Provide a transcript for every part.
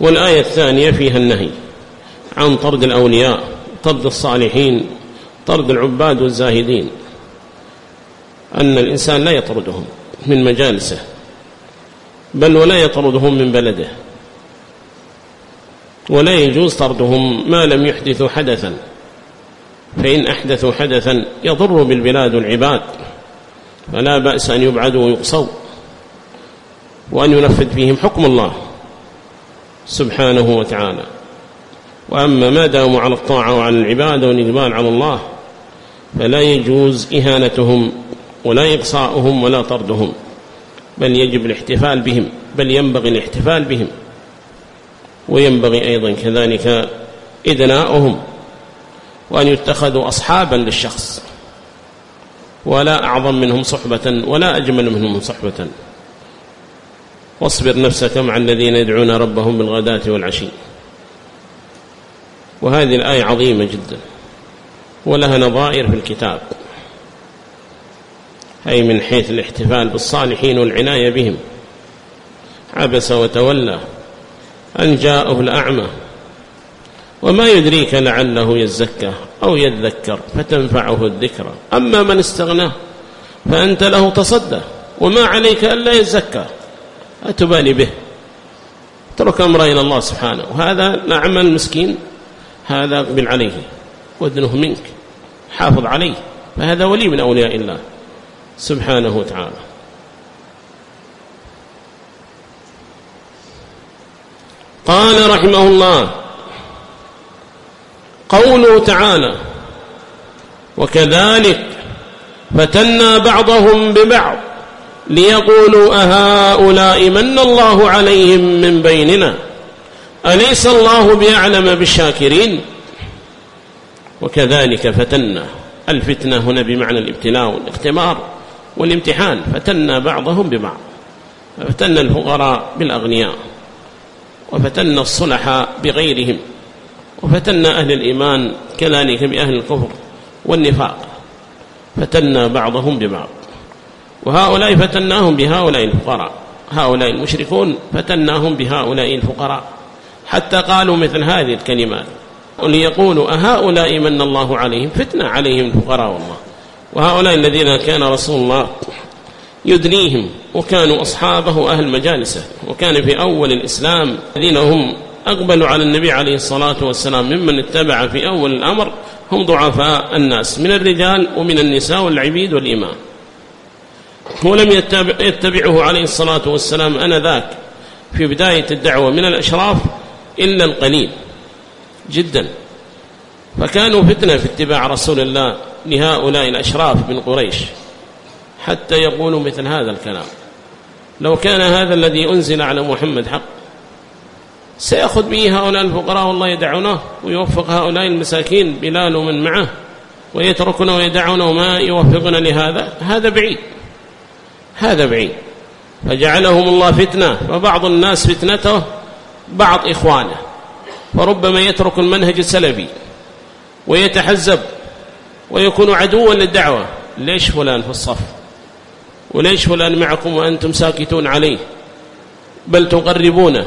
والآية الثانية فيها النهي عن طرد الأولياء طرد الصالحين طرد العباد والزاهدين أن الإنسان لا يطردهم من مجالسه بل ولا يطردهم من بلده ولا يجوز طردهم ما لم يحدثوا حدثا. فإن أحدثوا حدثا يضر بالبلاد والعباد فلا بأس أن يبعدوا ويقصوا وأن ينفذ فيهم حكم الله. سبحانه وتعالى. وأما ما داموا على الطاعة وعلى العبادة والإقبال على الله فلا يجوز إهانتهم ولا إقصاؤهم ولا طردهم بل يجب الاحتفال بهم بل ينبغي الاحتفال بهم. وينبغي أيضا كذلك إدناؤهم وأن يتخذوا أصحابا للشخص ولا أعظم منهم صحبة ولا أجمل منهم صحبة. واصبر نفسك مع الذين يدعون ربهم بالغداة والعشي. وهذه الآية عظيمة جدا. ولها نظائر في الكتاب. أي من حيث الاحتفال بالصالحين والعناية بهم. عبس وتولى أن جاءه الأعمى. وما يدريك لعله يزكى أو يذكر فتنفعه الذكرى أما من استغنى فأنت له تصدى. وما عليك ألا يزكى. أتبالي به. اترك أمره إلى الله سبحانه. وهذا الأعمى المسكين هذا أقبل عليه. وادنه منك. حافظ عليه. فهذا ولي من أولياء الله. سبحانه وتعالى. قال رحمه الله قوله تعالى وكذلك فتنا بعضهم ببعض ليقولوا أهؤلاء من الله عليهم من بيننا؟ أليس الله بأعلم بالشاكرين؟ وكذلك فتنا الفتنة هنا بمعنى الابتلاء والاختمار والامتحان فتنا بعضهم ببعض. فتنا الفقراء بالأغنياء وفتنا الصلحاء بغيرهم وفتنا أهل الإيمان كذلك بأهل الكفر والنفاق فتنا بعضهم ببعض. وهؤلاء فتناهم بهؤلاء الفقراء. هؤلاء المشركون فتناهم بهؤلاء الفقراء. حتى قالوا مثل هذه الكلمات. وليقولوا أهؤلاء من الله عليهم فتنة عليهم الفقراء والله. وهؤلاء الذين كان رسول الله يدنيهم وكانوا أصحابه أهل مجالسه. وكان في أول الإسلام الذين هم أقبلوا على النبي عليه الصلاة والسلام ممن اتبع في أول الأمر هم ضعفاء الناس من الرجال ومن النساء والعبيد والإمام. ولم يتبعه عليه الصلاة والسلام أنذاك في بداية الدعوة من الأشراف إلا القليل جدا. فكانوا فتنة في اتباع رسول الله لهؤلاء الأشراف من قريش حتى يقولوا مثل هذا الكلام. لو كان هذا الذي أنزل على محمد حق سيأخذ به هؤلاء الفقراء والله يدعونه ويوفق هؤلاء المساكين بلال ومن معه ويتركنا ويدعون وما يوفقنا لهذا هذا بعيد. هذا بعيد. فجعلهم الله فتنة وبعض الناس فتنته بعض إخوانه. فربما يترك المنهج السلفي ويتحزب ويكون عدوا للدعوة. ليش فلان في الصف؟ وليش فلان معكم وأنتم ساكتون عليه؟ بل تقربونه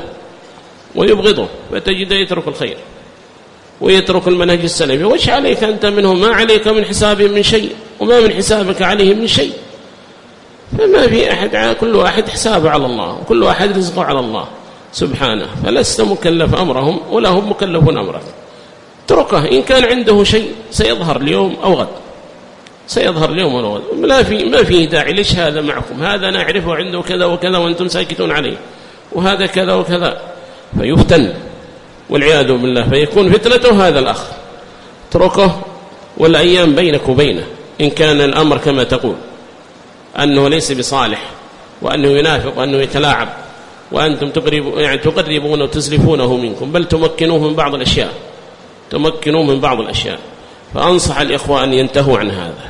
ويبغضه فتجد يترك الخير ويترك المنهج السلفي وش عليك أنت منهم؟ ما عليك من حسابهم من شيء وما من حسابك عليهم من شيء. فما في أحد كل واحد حسابه على الله وكل واحد رزقه على الله سبحانه. فلست مكلف أمرهم ولا هم مكلفون أمرك اتركه إن كان عنده شيء سيظهر اليوم أو غد. سيظهر اليوم أو غد. ما في ما فيه داعي ليش هذا معكم؟ هذا نعرفه عنده كذا وكذا وأنتم ساكتون عليه. وهذا كذا وكذا. فيفتن والعياذ بالله. فيكون فتنته هذا الأخ. اتركه والأيام بينك وبينه إن كان الأمر كما تقول. أنه ليس بصالح وأنه ينافق وأنه يتلاعب وأنتم تقرب يعني تقربون وتزلفونه منكم بل تمكنوه من بعض الأشياء تمكنوه من بعض الأشياء. فأنصح الإخوة أن ينتهوا عن هذا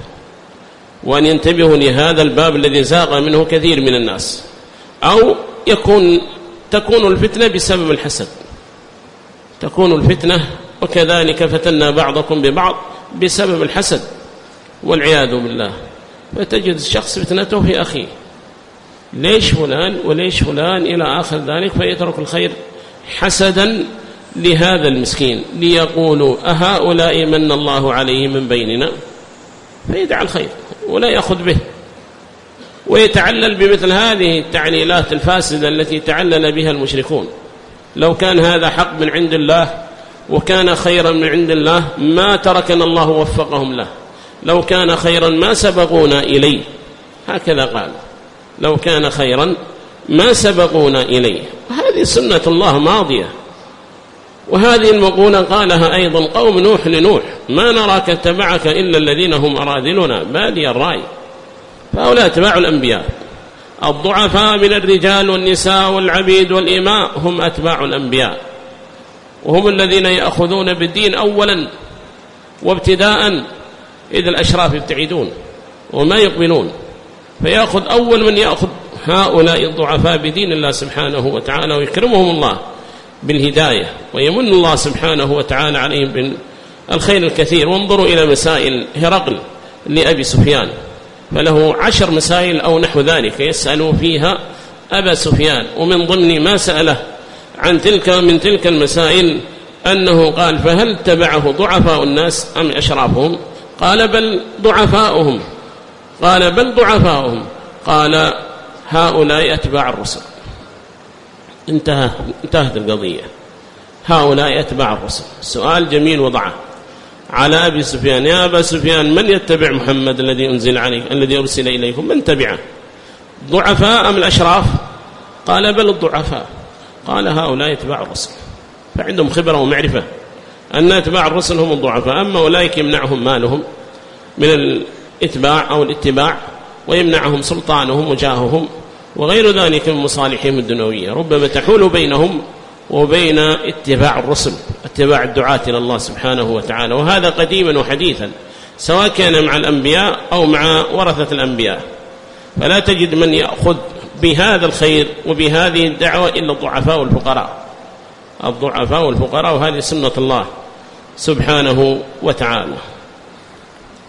وأن ينتبهوا لهذا الباب الذي زاغ منه كثير من الناس أو يكون تكون الفتنة بسبب الحسد. تكون الفتنة وكذلك فتنا بعضكم ببعض بسبب الحسد والعياذ بالله. فتجد الشخص فتنته في أخيه. ليش فلان وليش فلان إلى آخر ذلك فيترك الخير حسدا لهذا المسكين ليقولوا أهؤلاء من الله عليه من بيننا؟ فيدعى الخير ولا يأخذ به. ويتعلل بمثل هذه التعليلات الفاسدة التي تعلل بها المشركون. لو كان هذا حق من عند الله وكان خيرا من عند الله ما تركنا الله وفقهم له. لو كان خيرا ما سبقونا إليه. هكذا قال. لو كان خيرا ما سبقونا إليه. هذه سنة الله ماضية. وهذه المقولة قالها أيضا قوم نوح لنوح. ما نراك اتبعك إلا الذين هم أراذلنا. بادي الرأي. فهؤلاء اتباع الأنبياء. الضعفاء من الرجال والنساء والعبيد والإماء هم أتباع الأنبياء. وهم الذين يأخذون بالدين أولا وابتداء إذا الأشراف يبتعدون وما يقبلون فيأخذ أول من يأخذ هؤلاء الضعفاء بدين الله سبحانه وتعالى ويكرمهم الله بالهداية ويمن الله سبحانه وتعالى عليهم بالخير الكثير. وانظروا إلى مسائل هرقل لأبي سفيان. فله عشر مسائل أو نحو ذلك يسأل فيها أبا سفيان. ومن ضمن ما سأله عن تلك من تلك المسائل أنه قال فهل تبعه ضعفاء الناس أم أشرافهم؟ قال بل ضعفاؤهم. قال بل ضعفاؤهم. قال هؤلاء أتباع الرسل. انتهى انتهت القضية. هؤلاء أتباع الرسل. سؤال جميل وضعه. على أبي سفيان يا أبا سفيان من يتبع محمد الذي أنزل عليك الذي أرسل إليكم؟ من تبعه؟ ضعفاء أم الأشراف؟ قال بل الضعفاء. قال هؤلاء يتبع الرسل. فعندهم خبرة ومعرفة. أن أتباع الرسل هم الضعفاء. أما أولئك يمنعهم مالهم من الإتباع أو الاتباع ويمنعهم سلطانهم وجاههم وغير ذلك من مصالحهم الدنيوية. ربما تحول بينهم وبين اتباع الرسل اتباع الدعاة إلى الله سبحانه وتعالى. وهذا قديما وحديثا سواء كان مع الأنبياء أو مع ورثة الأنبياء. فلا تجد من يأخذ بهذا الخير وبهذه الدعوة إلا الضعفاء والفقراء. الضعفاء والفقراء وهذه سنة الله. سبحانه وتعالى.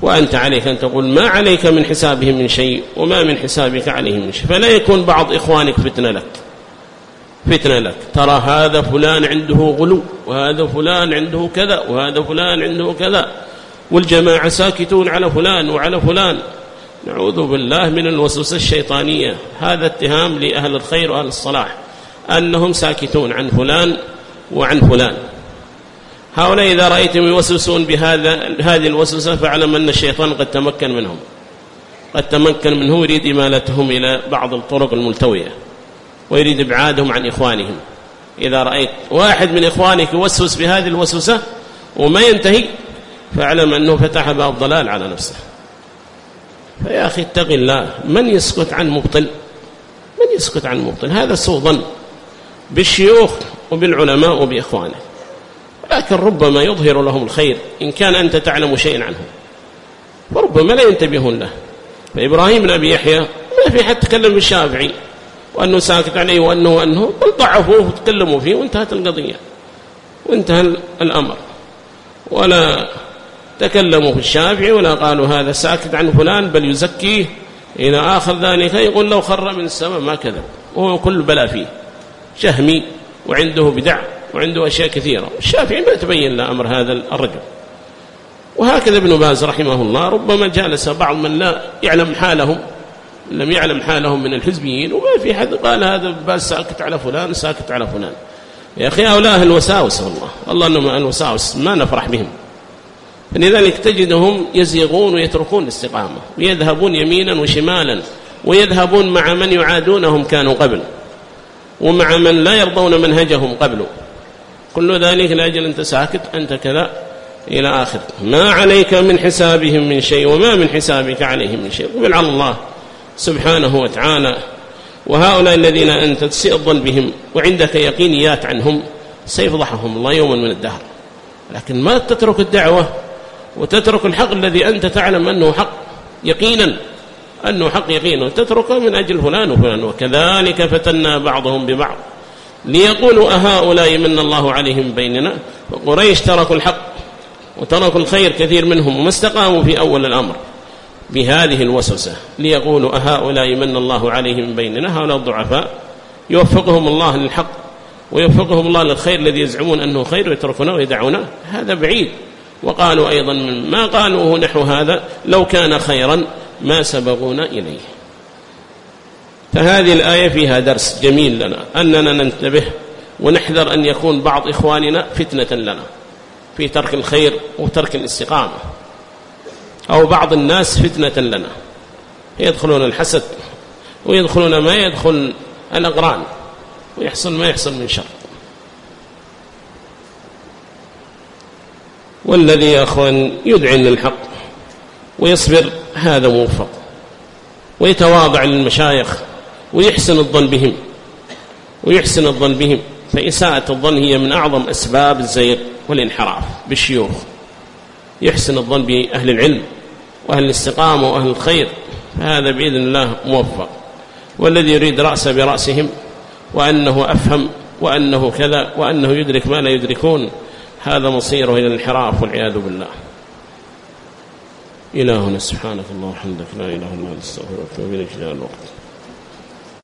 وأنت عليك أن تقول ما عليك من حسابهم من شيء وما من حسابك عليهم من شيء. فلا يكون بعض إخوانك فتنة لك. فتنة لك. ترى هذا فلان عنده غلو وهذا فلان عنده كذا وهذا فلان عنده كذا. والجماعة ساكتون على فلان وعلى فلان. نعوذ بالله من الوسوسة الشيطانية. هذا اتهام لأهل الخير وأهل الصلاح. أنهم ساكتون عن فلان وعن فلان. هؤلاء إذا رأيتم يوسوسون بهذا هذه الوسوسة فاعلم أن الشيطان قد تمكن منهم. قد تمكن منه يريد إمالتهم إلى بعض الطرق الملتوية ويريد إبعادهم عن إخوانهم. إذا رأيت واحد من إخوانك يوسوس بهذه الوسوسة وما ينتهي فاعلم أنه فتح باب ضلال على نفسه. فيا أخي اتق الله من يسكت عن مبطل؟ من يسكت عن مبطل؟ هذا سوء ظن بالشيوخ وبالعلماء وبإخوانه. لكن ربما يظهر لهم الخير إن كان أنت تعلم شيئا عنه وربما لا ينتبهون له. فإبراهيم بن أبي يحيى ما في حد تكلم بالشافعي. وأنه ساكت عليه وأنه وأنه. بل ضعفوه وتكلموا فيه وانتهت القضية. وانتهى الأمر. ولا تكلموا في الشافعي ولا قالوا هذا ساكت عن فلان بل يزكيه. إلى آخر ذلك يقول لو خر من السماء ما كذب. وهو كل بلا فيه. شهمي وعنده بدع. وعنده أشياء كثيرة. الشافعي ما تبين له أمر هذا الرجل. وهكذا ابن باز رحمه الله ربما جالس بعض من لا يعلم حالهم لم يعلم حالهم من الحزبيين وما في حد قال ابن باز ساكت على فلان ساكت على فلان. يا أخي هؤلاء الوساوس والله. والله أنهم الوساوس ما نفرح بهم. فلذلك تجدهم يزيغون ويتركون الاستقامة ويذهبون يمينا وشمالا ويذهبون مع من يعادونهم كانوا قبل ومع من لا يرضون منهجهم قبل. كل ذلك لأجل أنت ساكت أنت كذا إلى آخر. ما عليك من حسابهم من شيء وما من حسابك عليهم من شيء. قبل على الله سبحانه وتعالى. وهؤلاء الذين أنت تسيء الظن بهم وعندك يقينيات عنهم سيفضحهم الله يوما من الدهر. لكن ما تترك الدعوة وتترك الحق الذي أنت تعلم أنه حق يقينا أنه حق يقينا. وتتركه من أجل فلان وفلان. وكذلك فتنا بعضهم ببعض. ليقولوا أهؤلاء من الله عليهم بيننا. وقريش تركوا الحق وتركوا الخير كثير منهم وما استقاموا في أول الأمر بهذه الوسوسة. ليقولوا أهؤلاء من الله عليهم بيننا. هؤلاء الضعفاء يوفقهم الله للحق ويوفقهم الله للخير الذي يزعمون أنه خير ويتركونه ويدعونه. هذا بعيد. وقالوا أيضا ما قالوه نحو هذا لو كان خيرا ما سبقونا إليه. فهذه الآية فيها درس جميل لنا أننا ننتبه ونحذر أن يكون بعض إخواننا فتنة لنا في ترك الخير وترك الاستقامة أو بعض الناس فتنة لنا يدخلون الحسد ويدخلون ما يدخل الأقران ويحصل ما يحصل من شر. والذي يا أخوان يدعي للحق ويصبر هذا موفق ويتواضع للمشايخ ويحسن الظن بهم. ويحسن الظن بهم. فإساءة الظن هي من أعظم أسباب الزير والانحراف بالشيوخ. يحسن الظن بأهل العلم وأهل الاستقامة وأهل الخير. فهذا بإذن الله موفق. والذي يريد رأس برأسهم وأنه أفهم وأنه كذا وأنه يدرك ما لا يدركون هذا مصيره إلى الانحراف والعياذ بالله. إلهنا سبحانك الله وحمدك لا إله إلا أنت استغفرك وأتوب إليك. الوقت.